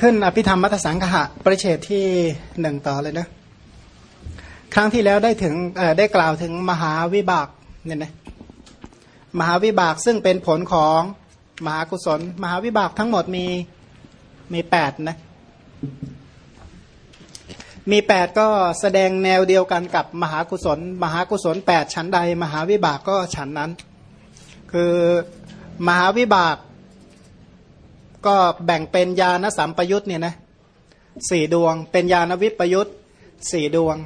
ขึ้นอภิธรรมมัทสังคหะประเฉดที่หนึ่งต่อเลยนะ ครั้งที่แล้วได้ถึงได้กล่าวถึงมหาวิบากเนี่ยนะมหาวิบากซึ่งเป็นผลของมหากุศล มหาวิบากทั้งหมดมีมีแปดนะมีแปดก็แสดงแนวเดียวกันกับมหากุศล มหากุศลแปดชั้นใด มหาวิบากก็ชั้นนั้น คือมหาวิบาก ก็แบ่งเป็นญาณสัมปยุตเนี่ยนะสี่ดวง เป็นญาณวิปยุตสี่ดวง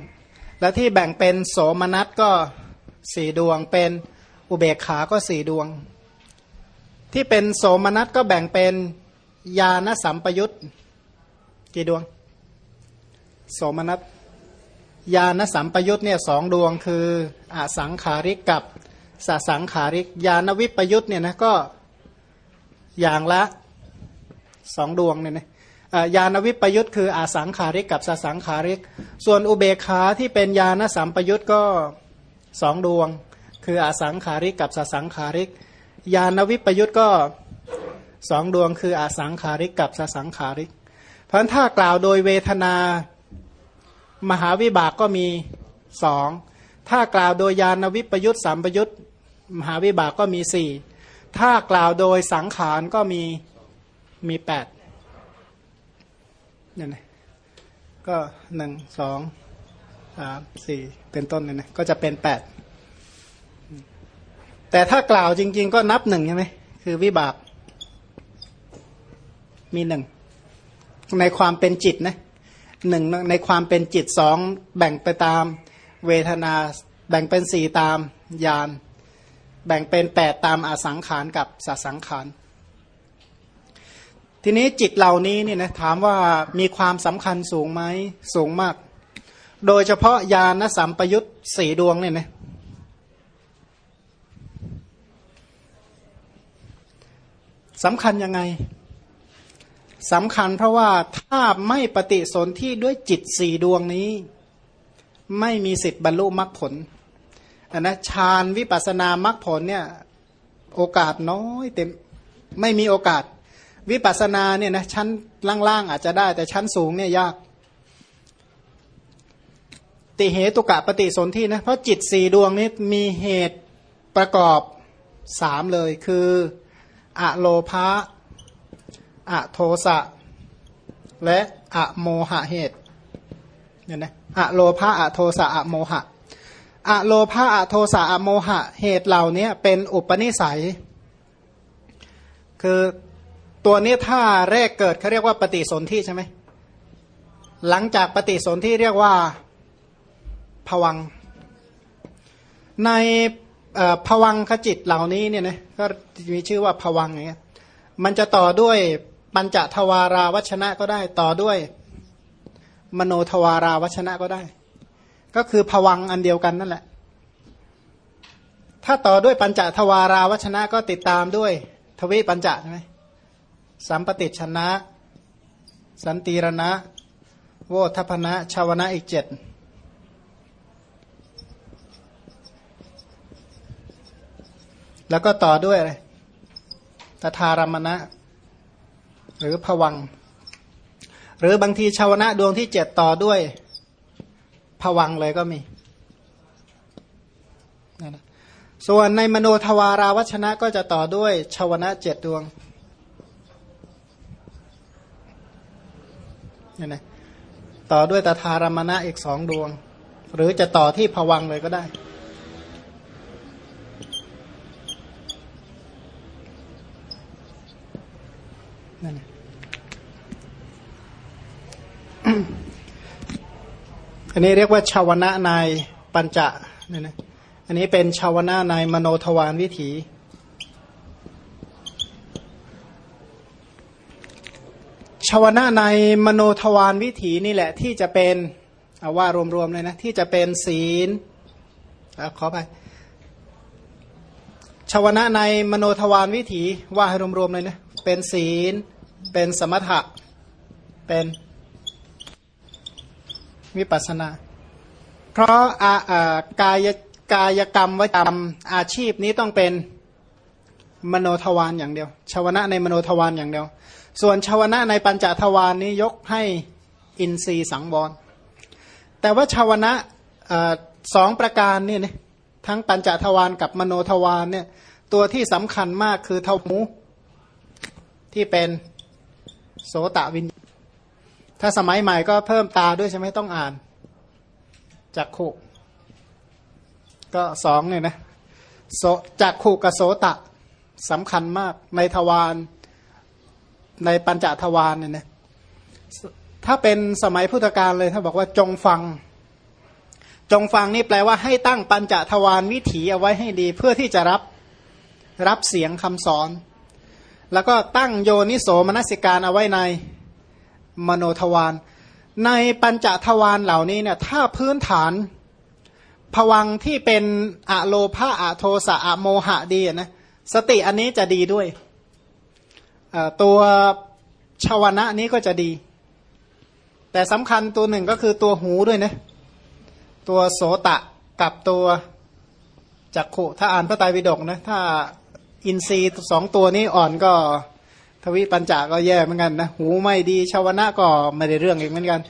แล้วที่แบ่งเป็นโสมนัสก็สี่ดวง เป็นอุเบกขาก็สี่ดวง ที่เป็นโสมนัสก็แบ่งเป็นญาณสัมปยุตกี่ดวง โสมนัสญาณสัมปยุตเนี่ยสองดวงคืออสังขาริกกับสสังขาริกญาณวิปยุตเนี่ยนะก็อย่างละ สองดวงเนี่ยนะอ่าญาณวิปยุตคืออาสังขาริกกับสสังขาริก ส่วนอุเบกขาที่เป็นญาณสัมปยุตก็สองดวง คืออาสังขาริกกับสสังขาริก ญาณวิปยุตก็สองดวง คืออาสังขาริกกับสสังขาริก เพราะฉะนั้นถ้ากล่าวโดยเวทนามหาวิบากก็มีสองถ้ากล่าวโดยญาณวิปยุตสัมปยุตมหาวิบากก็มีสี่ถ้ากล่าวโดยสังขารก็มี มีแปดเนี่ยนะก็หนึ่งสองสามสี่เป็นต้นเนี่ยนะก็จะเป็นแปดแต่ถ้ากล่าวจริง ๆ ก็นับหนึ่งใช่ไหมคือวิบากมีหนึ่งในความเป็นจิตนะหนึ่งในความเป็นจิตสองแบ่งไปตามเวทนาแบ่งเป็นสี่ตามญาณแบ่งเป็นแปดตามอาสังขารกับสสังขาร ทีนี้จิตเหล่านี้เนี่ยนะถามว่ามีความสำคัญสูงไหมสูงมาก โดยเฉพาะญาณสัมปยุตสี่ดวงเนี่ยนะสำคัญยังไงสำคัญเพราะว่าถ้าไม่ปฏิสนธิด้วยจิตสี่ดวงนี้ ไม่มีสิทธิ์บรรลุมรรคผลอันนะฌานวิปัสนามรรคผลเนี่ยโอกาสน้อยเต็มไม่มีโอกาส วิปัสนาเนี่ยนะชั้นล่างๆอาจจะได้แต่ชั้นสูงเนี่ยยาก ติเหตุกะปฏิสนธินะเพราะจิตสี่ดวงนี้มีเหตุประกอบสามเลยคืออะโลภะอะโทสะ และอะโมหะเหตุเนี่ยนะอะโลภะอะโทสะอะโมหะอะโลภะอะโทสะอะโมหะเหตุเหล่านี้เป็นอุปนิสัย คือ ตัวนี้ถ้าแรกเกิดเขาเรียกว่าปฏิสนธิใช่ไหมหลังจากปฏิสนธิเรียกว่าผวัง ในผวังขจิตเหล่านี้เนี่ยนะก็มีชื่อว่าผวังอย่างเงี้ยมันจะต่อด้วยปัญจทวาราวัชนะก็ได้ต่อด้วยมโนทวาราวัชนะก็ได้ ก็คือผวังอันเดียวกันนั่นแหละ ถ้าต่อด้วยปัญจทวาราวัชนะก็ติดตามด้วย ทวีปัญจใช่ไหม สัมปติชนะ สันติรณะ โวทัพนะชาวนะอีกเจ็ดแล้วก็ต่อด้วยอะไรตถารมณะ หรือผวัง หรือบางทีชาวนะดวงที่เจ็ดต่อด้วยผวังเลยก็มี ส่วนในมโนทวาราวัชนะก็จะต่อด้วยชาวนะเจ็ดดวง นี่นะต่อด้วยตถารมณะอีกสองดวง หรือจะต่อที่ผวังเลยก็ได้ นั่นอันนี้เรียกว่าชาวนะนายปัญจะนี่นะอันนี้เป็นชาวนะนายมโนทวารวิถี ชา วนะในมโนทวารวิถีนี่แหละ ที่จะเป็นเอาว่ารวมๆเลยนะ ที่จะเป็นศีลขอไปชาวนะในมโนทวารวิถีว่าให้รวมๆเลยนะเป็นศีล เป็นสมถะ เป็นวิปัสนา เพราะอากายกายกรรมวจรรมอาชีพนี้ต้องเป็นมโนทวารอย่างเดียวชาวนะในมโนทวารอย่างเดียว ส่วนชาวนะในปัญจทวารนี้ยกให้อินทรีย์สังวร แต่ว่าชาวนะสองประการนี่นะทั้งปัญจทวารกับมโนทวารเนี่ยตัวที่สำคัญมากคือเทวมูที่เป็นโสตวิญถ้าสมัยใหม่ก็เพิ่มตาด้วยใช่ไหมต้องอ่านจักขุ ก็สองเนี่ยนะจักขุกับโสตะสำคัญมากในทวาร ในปัญจทวารเนี่ยนะถ้าเป็นสมัยพุทธกาลเลยถ้าบอกว่าจงฟัง จงฟังนี่แปลว่าให้ตั้งปัญจทวารวิถีเอาไว้ให้ดีเพื่อที่จะรับรับเสียงคำสอน แล้วก็ตั้งโยนิโสมนสิการเอาไว้ในมโนทวารในปัญจทวารเหล่านี้เนี่ยถ้าพื้นฐานผวังที่เป็นอะโลภาอะโทสะอะโมหะดีนะสติอันนี้จะดีด้วย ตัวชาวนะนี้ก็จะดี แต่สำคัญตัวหนึ่งก็คือตัวหูด้วยนะตัวโสตะกับตัวจักขุถ้าอ่านพระไตรปิฎกนะถ้าอินทรีย์สองตัวนี้อ่อนก็ทวิปัญจาก็แย่เหมือนกันนะหูไม่ดีชาวนะก็ไม่ได้เรื่องอีกเหมือนกัน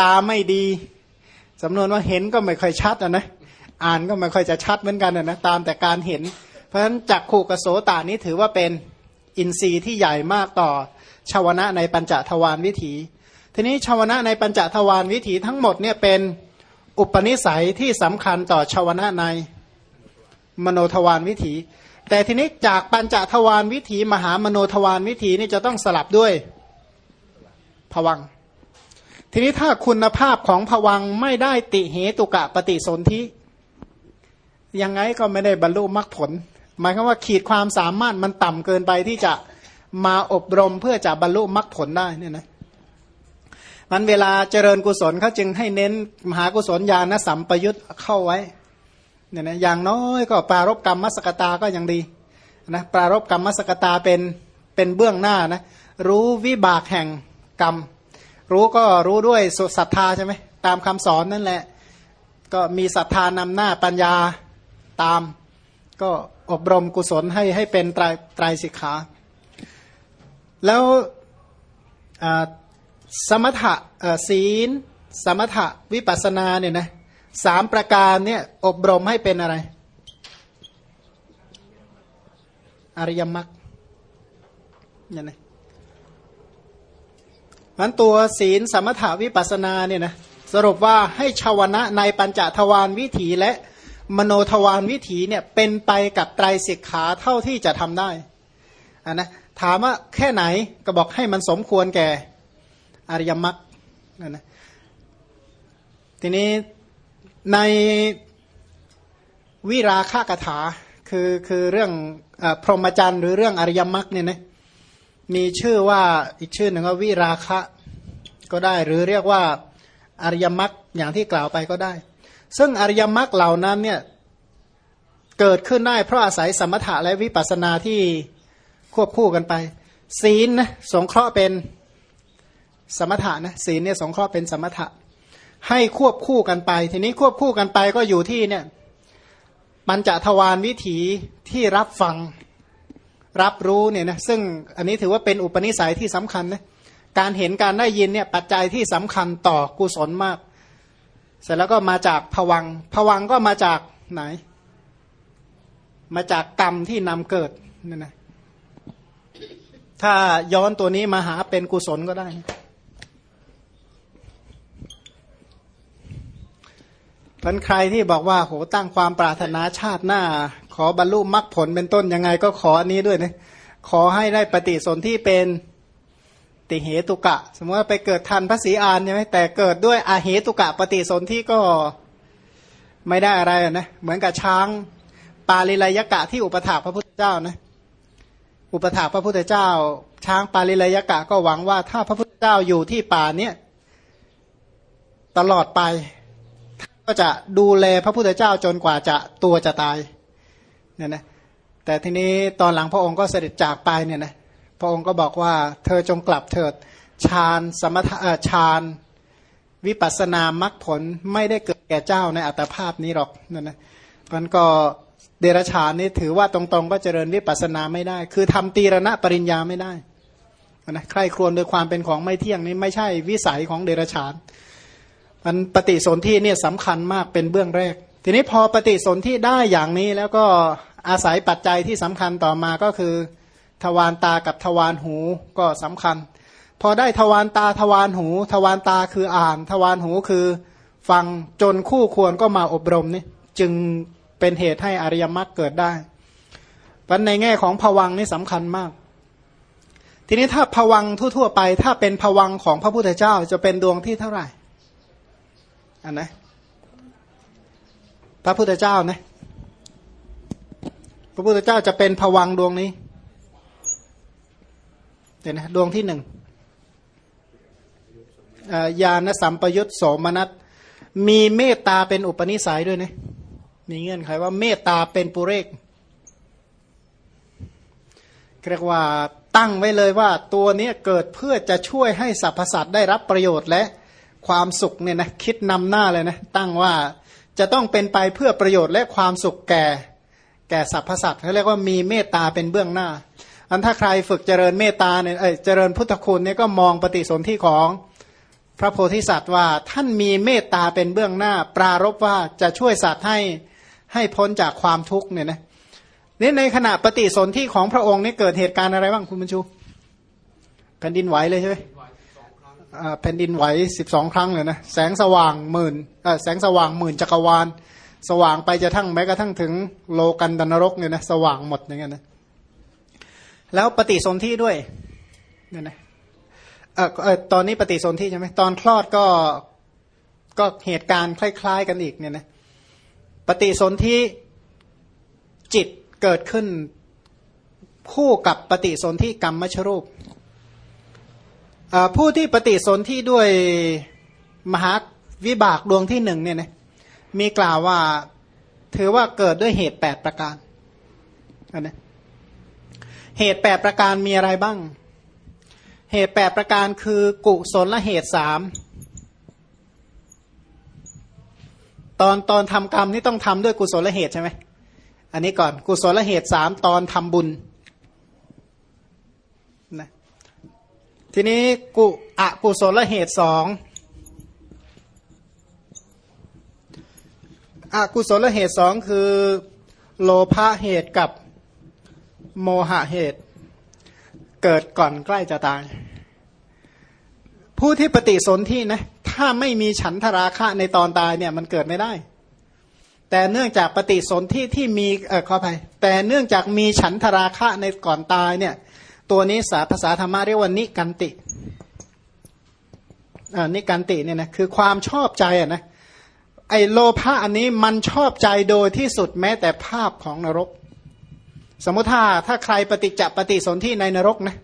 ตาไม่ดีสำนวนว่าเห็นก็ไม่ค่อยชัดนะนะอ่านก็ไม่ค่อยจะชัดเหมือนกันนะตามแต่การเห็น เพราะฉะนั้นจักขู่กับโสตานี้ถือว่าเป็น อินทรีย์ที่ใหญ่มากต่อชาวนะในปัญจทวารวิถี ทีนี้ชาวนะในปัญจทวารวิถีทั้งหมดเนี่ยเป็นอุปนิสัยที่สำคัญต่อชาวนะในมโนทวารวิถี แต่ทีนี้จากปัญจทวารวิถี มหามโนทวารวิถีนี่จะต้องสลับด้วยผวัง ทีนี้ถ้าคุณภาพของผวังไม่ได้ติเหตุกะปฏิสนธิยังไงก็ไม่ได้บรรลุมรรคผล หมายความว่าขีดความสามารถมันต่ำเกินไปที่จะมาอบรมเพื่อจะบรรลุมรรคผลได้เนี่ยนะมันเวลาเจริญกุศลเขาจึงให้เน้นมหากุศลญาณสัมปยุตเข้าไว้เนี่ยนะอย่างน้อยก็ปรารบกรรมมสกตาก็ยังดีนะปรารบกรรมมสกตาเป็นเป็นเบื้องหน้านะรู้วิบากแห่งกรรม รู้ก็รู้ด้วยศรัทธาใช่ไหมตามคำสอนนั่นแหละ ก็มีศรัทธานำหน้าปัญญาตาม ก็ อบรมกุศลให้ให้เป็นไตรไตรสิกขา แล้วสมถะศีล สมถะวิปัสนาเนี่ยนะสามประการเนี่ยอบรมให้เป็นอะไร อริยมรรคเนี่ยนะมันตัวศีลสมถะวิปัสนาเนี่ยนะสรุปว่าให้ชาวนะในปัญจทวารวิถีและ มโนทวารวิถีเนี่ยเป็นไปกับไตรสิกขาเท่าที่จะทำได้อ่านะถามว่าแค่ไหนก็บอกให้มันสมควรแก่อริยมรรคนั่นนะทีนี้ในวิราคากถาคือคือเรื่องอพรหมจรรย์หรือเรื่องอริยมรรคเนี่ยนะมีชื่อว่าอีกชื่อหนึ่งว่าวิราคะก็ได้หรือเรียกว่าอริยมรรคอย่างที่กล่าวไปก็ได้ ซึ่งอริยมรรคเหล่านั้นเนี่ยเกิดขึ้นได้เพราะอาศัยสมถะและวิปัสสนาที่ควบคู่กันไป ศีลนะสงเคราะห์เป็นสมถะนะศีลเนี่ยสงเคราะห์เป็นสมถะ ให้ควบคู่กันไป ทีนี้ควบคู่กันไปก็อยู่ที่เนี่ยปัญจทวารวิถีที่รับฟังรับรู้เนี่ยนะซึ่งอันนี้ถือว่าเป็นอุปนิสัยที่สำคัญนะการเห็นการได้ยินเนี่ยปัจจัยที่สำคัญต่อกุศลมาก เสร็จแล้วก็มาจากผวังผวังก็มาจากไหน มาจากกรรมที่นำเกิดนี่นะถ้าย้อนตัวนี้มาหาเป็นกุศลก็ได้ พันใครที่บอกว่าโหตั้งความปรารถนาชาติหน้า ขอบรรลุมรรคผลเป็นต้นยังไงก็ขออันนี้ด้วยนะขอให้ได้ปฏิสนธิเป็น ติเหตุกะ สมมติว่าไปเกิดทันพระศรีอานใช่ไหมแต่เกิดด้วยอาเหตุกะปฏิสนธิก็ไม่ได้อะไรนะเหมือนกับช้างปาลิลายกะที่อุปถากพระพุทธเจ้านะอุปถากพระพุทธเจ้า ช้างปาลิลายกะก็หวังว่าถ้าพระพุทธเจ้าอยู่ที่ป่าเนี้ยตลอดไปก็จะดูแลพระพุทธเจ้าจนกว่าจะตัวจะตายเนี่ยนะแต่ทีนี้ตอนหลังพระองค์ก็เสด็จจากไปเนี่ยนะ พระองค์ก็บอกว่าเธอจงกลับเถิดฌานสมถะฌานวิปัสนามรรคผลไม่ได้เกิดแก่เจ้าในอัตภาพนี้หรอกนั่นนะมันก็เดรชานนี่ถือว่าตรงๆ ก็เจริญวิปัสนาไม่ได้ คือทำตีรณะปริญญาไม่ได้นะใครครวญโดยความเป็นของไม่เที่ยงนี่ไม่ใช่วิสัยของเดรัจฉานมันปฏิสนธิเนี่ยสำคัญมากเป็นเบื้องแรก ทีนี้พอปฏิสนธิได้อย่างนี้แล้วก็อาศัยปัจจัยที่สำคัญต่อมาก็คือ ทวารตากับทวารหูก็สำคัญ พอได้ทวารตาทวารหู ทวารตาคืออ่าน ทวารหูคือฟังจนคู่ควรก็มาอบรมนี่จึงเป็นเหตุให้อริยมรรคเกิดได้เพราะในแง่ของผวังนี่สำคัญมาก ทีนี้ถ้าผวังทั่ว ๆ ไป ถ้าเป็นผวังของพระพุทธเจ้าจะเป็นดวงที่เท่าไหร่อันนะพระพุทธเจ้านะพระพุทธเจ้าจะเป็นผวังดวงนี้ เห็นไหมดวงที่หนึ่งญาณสัมปยุตโสมนัสมีเมตตาเป็นอุปนิสัยด้วยนะมีเงื่อนไขว่าเมตตาเป็นปุเรกเรียกว่าตั้งไว้เลยว่าตัวนี้เกิดเพื่อจะช่วยให้สรรพสัตว์ได้รับประโยชน์และความสุขเนี่ยนะคิดนำหน้าเลยนะตั้งว่าจะต้องเป็นไปเพื่อประโยชน์และความสุขแก่ แก่สรรพสัตว์เขาเรียกว่ามีเมตตาเป็นเบื้องหน้า อันถ้าใครฝึกเจริญเมตตาเนี่ยเเจริญพุทธคุณเนี่ยก็มองปฏิสนธิของพระโพธิสัตว์ว่าท่านมีเมตตาเป็นเบื้องหน้า ปรารบว่าจะช่วยสัตว์ให้ให้พ้นจากความทุกข์เนี่ยนะนี่ในขณะปฏิสนธิของพระองค์นี่เกิดเหตุการณ์อะไรบ้างคุณบรรชูแผ่นดินไหวเลยใช่ไหมแผ่นดินไหวสิบสองครั้งเลยนะแสงสว่างหมื่นแสงสว่างหมื่นจักรวาล สว่างไปจะทั้งแม้กระทั่งถึงโลกันดนรกเนี่ยนะสว่างหมดอย่างเงี้ยนะ แล้วปฏิสนธิด้วยเนี่ยนะเออตอนนี้ปฏิสนธิใช่ไหมตอนคลอดก็ก็เหตุการณ์คล้าย ๆ กันอีกเนี่ยนะปฏิสนธิจิตเกิดขึ้นคู่กับปฏิสนธิกรรมมชรูป ผู้ที่ปฏิสนธิด้วยมหาวิบากดวงที่หนึ่งเนี่ยนะมีกล่าวว่าถือว่าเกิดด้วยเหตุแปดประการนะ เหตุแปดประการมีอะไรบ้าง เหตุแปดประการคือกุศลและเหตุสามตอนตอนทำกรรมนี่ต้องทำด้วยกุศลและเหตุใช่ไหมอันนี้ก่อนกุศลละเหตุสามตอนทำบุญนะทีนี้กุอกุศลเหตุสองอกุศลเหตุสองคือ โลภะเหตุกับ โมหะเหตุ เกิดก่อนใกล้จะตาย ผู้ที่ปฏิสนธินะ ถ้าไม่มีฉันทราคะในตอนตายเนี่ยมันเกิดไม่ได้ แต่เนื่องจากปฏิสนธิที่มีเออขออภัยแต่เนื่องจากมีฉันทราคะในก่อนตายเนี่ย ตัวนี้สาภาษาธรรมะเรียกว่านิกันติอ่านิกันติเนี่ยนะคือความชอบใจอะนะไอโลภะอันนี้มันชอบใจโดยที่สุดแม้แต่ภาพของนรก สมมติถ้าถ้าใครปฏิจจปฏิสนธิในนรกนะ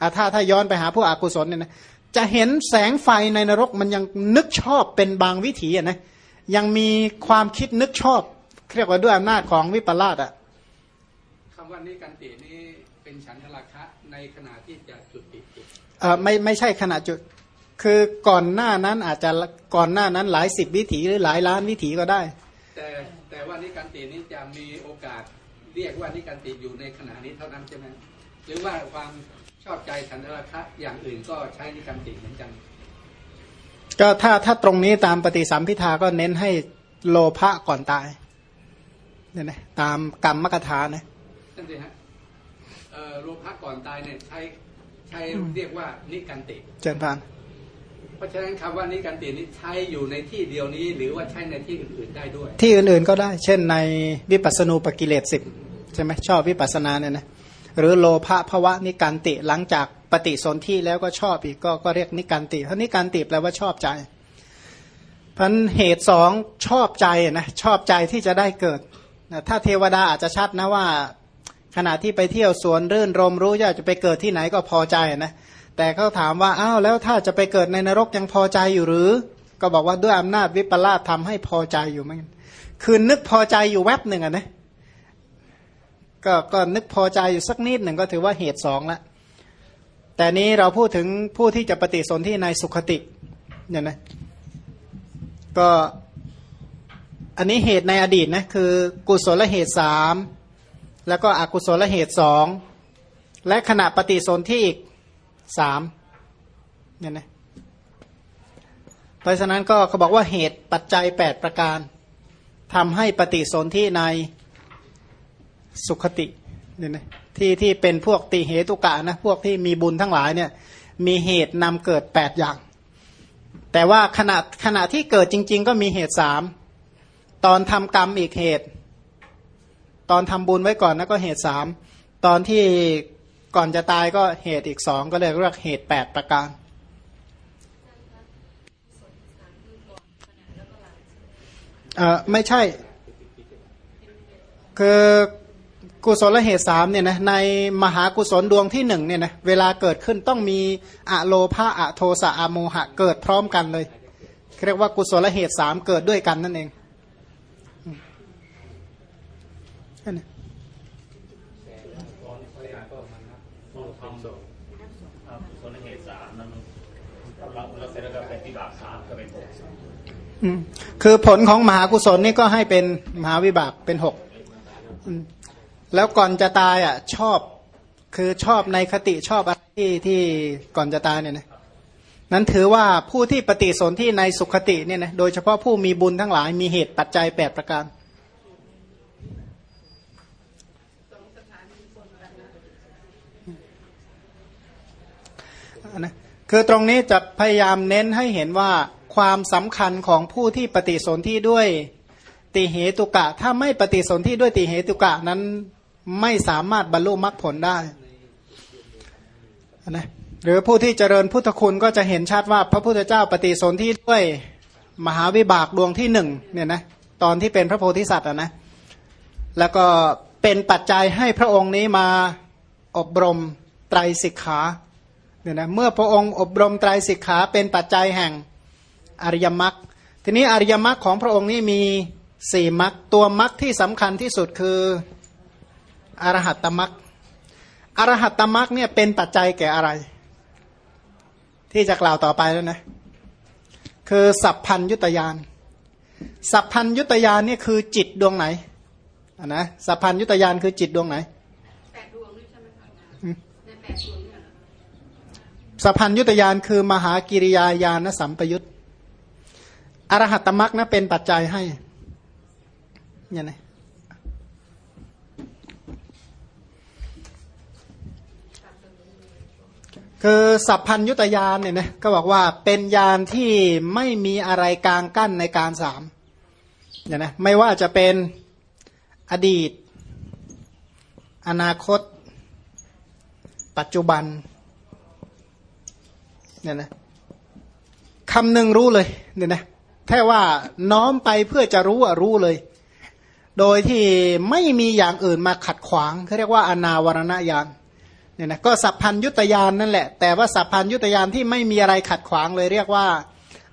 อาถ้าถ้าย้อนไปหาผู้อากุศลเนี่ยนะจะเห็นแสงไฟในนรกมันยังนึกชอบเป็นบางวิถีอะนะยังมีความคิดนึกชอบเรียกว่าด้วยอำนาจของวิปลาสอะคำว่านิกันตินี้เป็นฉันทราคะในขณะที่จะจุดติจิตเออไม่ไม่ใช่ขณะจุดคือก่อนหน้านั้นอาจจะก่อนหน้านั้นหลายสิบวิถีหรือหลายล้านวิถีก็ได้ แต่แต่ว่านิการตินี้จะมีโอกาส เรียกว่านิการติอยู่ในขณะนี้เท่านั้นใช่ไหมหรือว่าความชอบใจฉันทราคะอย่างอื่นก็ใช้นิการติเหมือนกัน ก็ถ้าถ้าตรงนี้ตามปฏิสัมพิทาก็เน้นให้โลภะก่อนตายเนี่ยนะตามกรรมมกถานะนั่นเองฮะโลภะก่อนตายเนี่ยใช้ใช้เรียกว่านิกันติเจนพาน เพราะฉะนั้นคำว่านิกันตินี้ใช้อยู่ในที่เดียวนี้ หรือว่าใช้ในที่อื่นๆได้ด้วย ที่อื่นๆก็ได้ เช่นในวิปัสสนูปกิเลสสิบใช่ไหมชอบวิปัสสนาเนี่ยนะหรือโลภะภวะนิกันติหลังจากปฏิสนธิแล้วก็ชอบอีกก็ก็เรียกนิกันติเพราะนิกันติแปลว่าชอบใจพันเหตุสองชอบใจนะชอบใจที่จะได้เกิดนะถ้าเทวดาอาจจะชัดนะว่า ขณะที่ไปเที่ยวสวนรื่นรมรู้อยากจะไปเกิดที่ไหนก็พอใจนะ แต่เขาถามว่าอ้าวแล้วถ้าจะไปเกิดในนรกยังพอใจอยู่หรือ ก็บอกว่าด้วยอำนาจวิปลาสทำให้พอใจอยู่ไหมคือนึกพอใจอยู่แวบหนึ่งอะนะก็ก็นึกพอใจอยู่สักนิดหนึ่งก็ถือว่าเหตุสองละแต่นี้เราพูดถึงผู้ที่จะปฏิสนธิในสุขติเนี่ยนะก็อันนี้เหตุในอดีตนะคือกุศลเหตุสามแล้วก็อกุศลเหตุสองและขณะปฏิสนธิอีก สามเนี่ยนะเพราะฉะนั้นก็เขาบอกว่าเหตุปัจจัยแปดประการทำให้ปฏิสนธิในสุขติเนี่ยนะที่ที่เป็นพวกติเหตุกะนะพวกที่มีบุญทั้งหลายเนี่ยมีเหตุนำเกิดแปดอย่าง แต่ว่าขณะขณะที่เกิดจริง ๆ ก็มีเหตุสามตอนทำกรรมอีกเหตุ ตอนทำบุญไว้ก่อนนะก็เหตุสามตอนที่ ก่อนจะตายก็เหตุอีกสองก็เลยเรียกเหตุแปดประการเออไม่ใช่ คือกุศลเหตุสามเนี่ยนะในมหากุศลดวงที่หนึ่งเนี่ยนะเวลาเกิดขึ้นต้องมีอะโลภาอะโทสะอะโมหะเกิดพร้อมกันเลยเรียกว่ากุศลเหตุสามเกิดด้วยกันนั่นเองนั่นนะ ส่วนเหตุสามนั้นเราเราเสร็จแล้วก็เป็นที่บาปสามก็เป็นหก อืม คือผลของมหากุศลนี่ก็ให้เป็นมหาวิบากเป็นหกแล้วก่อนจะตายอะ ชอบคือชอบในคติชอบอะไรที่ที่ก่อนจะตายเนี่ยนะนั้นถือว่าผู้ที่ปฏิสนธิในสุขติเนี่ยนะโดยเฉพาะผู้มีบุญทั้งหลายมีเหตุปัจจัยแปดประการนะคือตรงนี้จะพยายามเน้นให้เห็นว่า ความสำคัญของผู้ที่ปฏิสนธิด้วยติเหตุกะ ถ้าไม่ปฏิสนธิด้วยติเหตุกะนั้นไม่สามารถบรรลุมรรคผลได้นะหรือผู้ที่เจริญพุทธคุณก็จะเห็นชัดว่าพระพุทธเจ้าปฏิสนธิด้วยมหาวิบากดวงที่หนึ่งเนี่ยนะตอนที่เป็นพระโพธิสัตว์อะนะแล้วก็เป็นปัจจัยให้พระองค์นี้มาอบรมไตรสิกขาเนี่ยนะเมื่อพระองค์อบรมไตรสิกขาเป็นปัจจัยแห่ง อริยมรรคทีนี้อริยมรรคของพระองค์นี้มีสี่มรรคตัวมรรคที่สำคัญที่สุดคืออรหัตตมรรคอรหัตตมรรคเนี่ยเป็นปัจจัยแก่อะไร ที่จะกล่าวต่อไปแล้วนะคือสัพพัญยุตยานสัพพัญยุตยานเนี่ยคือจิตดวงไหนอะนะสัพพัญยุตยานคือจิตดวงไหนแปดดวงนี่ใช่ไหมคะอืมในแปดดวงเนี่ยเหรอสัพพัญยุตยานคือมหากิริยาญาณสัมปยุต อรหัตมรรคนะเป็นปัจจัยให้เนี่ยนะคือสัพพัญยุตยานเนี่ยนะก็บอกว่าเป็นยานที่ไม่มีอะไรกลางกั้นในการสามเนี่ยนะไม่ว่าจะเป็นอดีต อนาคต ปัจจุบันเนี่ยนะคำหนึ่งรู้เลยเนี่ยนะ แค่ว่าน้อมไปเพื่อจะรู้อะรู้เลย โดยที่ไม่มีอย่างอื่นมาขัดขวางเขาเรียกว่า อนาวรณญาณเนี่ยนะก็สัพพัญยุตยานนั่นแหละ แต่ว่าสัพพัญยุตยานที่ไม่มีอะไรขัดขวางเลย เรียกว่า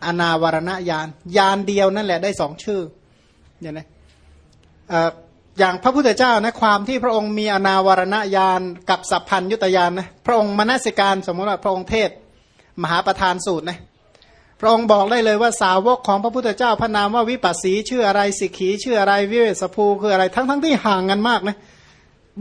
อนาวรณญาณยานเดียวนั่นแหละได้สองชื่อเนี่ยนะอย่างพระพุทธเจ้านะความที่พระองค์มีอนาวรณญาณกับสัพพัญยุตยานนะพระองค์มนสิการสมมติว่าพระองค์เทศ มหาประธานสูตรนะ ระองค์บอกได้เลยว่าสาวกของพระพุทธเจ้าพระนามว่าวิปัสสีชื่ออะไรสิกขีชื่ออะไรวิเวสภูคืออะไรทั้งทั้งที่ห่างกันมากนะ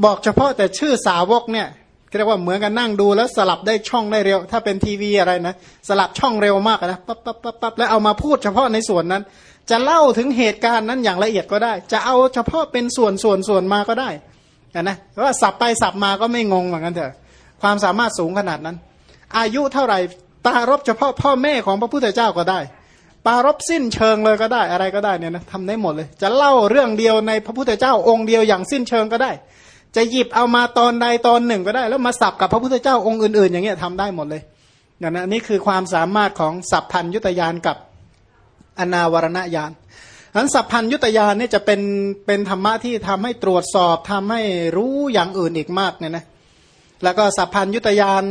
บอกเฉพาะแต่ชื่อสาวกเนี่ยเรียกว่าเหมือนกันนั่งดูแล้วสลับได้ช่องได้เร็ว ถ้าเป็นทีวีอะไรนะสลับช่องเร็วมากนะปั๊บปั๊บปั๊บปั๊บแล้วเอามาพูดเฉพาะในส่วนนั้น จะเล่าถึงเหตุการณ์นั้นอย่างละเอียดก็ได้ จะเอาเฉพาะเป็นส่วนส่วนส่วนมาก็ได้นะว่าสับไปสับมาก็ไม่งงเหมือนกันเถอะความสามารถสูงขนาดนั้น อายุเท่าไหร่ ปารบเฉพาะพ่อแม่ของพระพุทธเจ้าก็ได้ ปารบสิ้นเชิงเลยก็ได้อะไรก็ได้เนี่ยนะทำได้หมดเลย จะเล่าเรื่องเดียวในพระพุทธเจ้าองค์เดียวอย่างสิ้นเชิงก็ได้ จะหยิบเอามาตอนใดตอนหนึ่งก็ได้ แล้วมาสับกับพระพุทธเจ้าองค์อื่น ๆ อย่างเงี้ยทำได้หมดเลยอย่างนั้นนี่คือความสามารถของสัพพัญยุตยานกับอนาวรณญาณนั้นสัพพัญยุตยานเนี่ยจะเป็นเป็นธรรมะที่ทำให้ตรวจสอบทำให้รู้อย่างอื่นอีกมากเนี่ยนะแล้วก็สัพพัญยุตยาน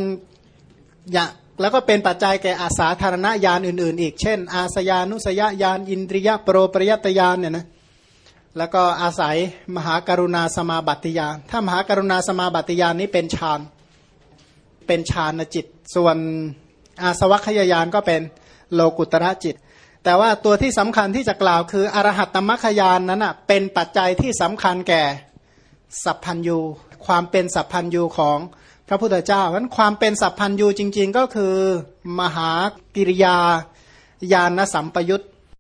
อย่าง แล้วก็เป็นปัจจัยแก่อาสาธารณญาณอื่น ๆ อีก เช่น อาสยานุสยญาณอินทรียโปรปริยตญาณเนี่ยนะแล้วก็อาศัยมหากรุณาสมาบัติญาณถ้ามหากรุณาสมาบัติญาณนี้เป็นฌานเป็นฌานจิต ส่วนอาสวัคยายานก็เป็นโลกุตระจิต แต่ว่าตัวที่สำคัญที่จะกล่าวคืออรหัตตมัคคยานนั้นอะเป็นปัจจัยที่สำคัญแก่สัพพัญยูความเป็นสัพพัญยูของ พระพุทธเจ้านั้นความเป็นสัพพัญยูจริง ๆ ก็คือ มหากิริยาญาณสัมปยุต